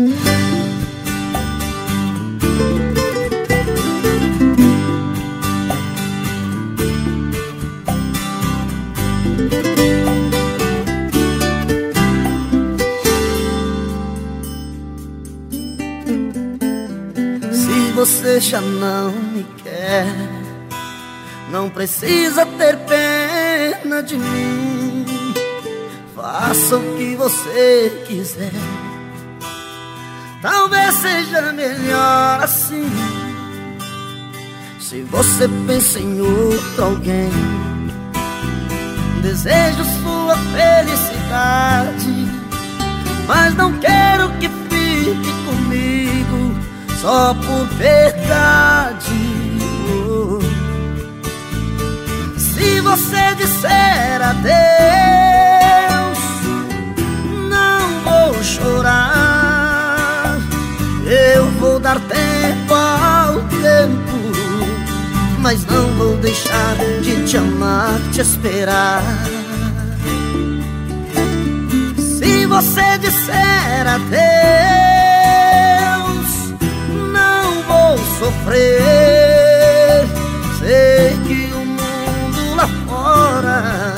Se você já não me quer, não precisa ter pena de mim. Faça o que você quiser. Talvez seja melhor assim. Se você pensa em outro alguém, desejo sua felicidade, mas não quero que fique comigo só por verdade. Se você disser adeus, dar tempo ao tempo, mas não vou deixar de te amar, te esperar. Se você disser adeus, não vou sofrer. Sei que o mundo lá fora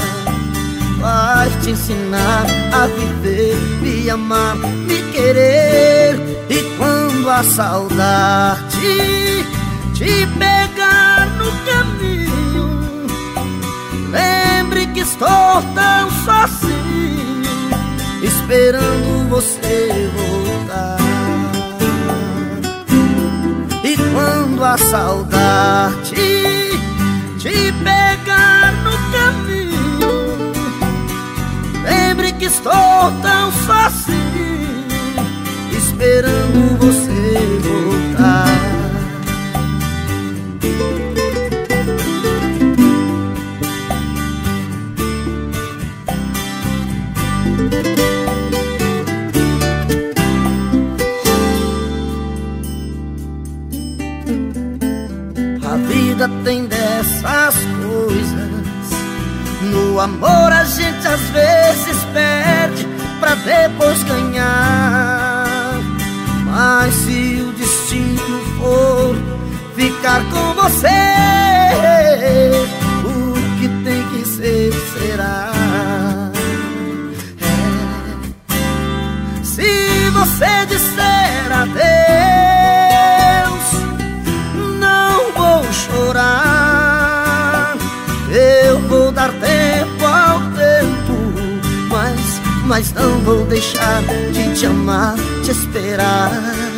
vai te ensinar a viver, me amar, me querer. E quando a saudade te pegar no caminho, lembre que estou tão sozinho, esperando você voltar. E quando a saudade te pegar no caminho, lembre que estou tão sozinho, esperando você voltar. A vida tem dessas coisas. No amor a gente às vezes perde pra depois ganhar. Mas se ficar com você, o que tem que ser será. É. Se você disser adeus, não vou chorar. Eu vou dar tempo ao tempo, mas, mas não vou deixar de te amar, te esperar.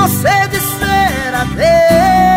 Você disser adeus,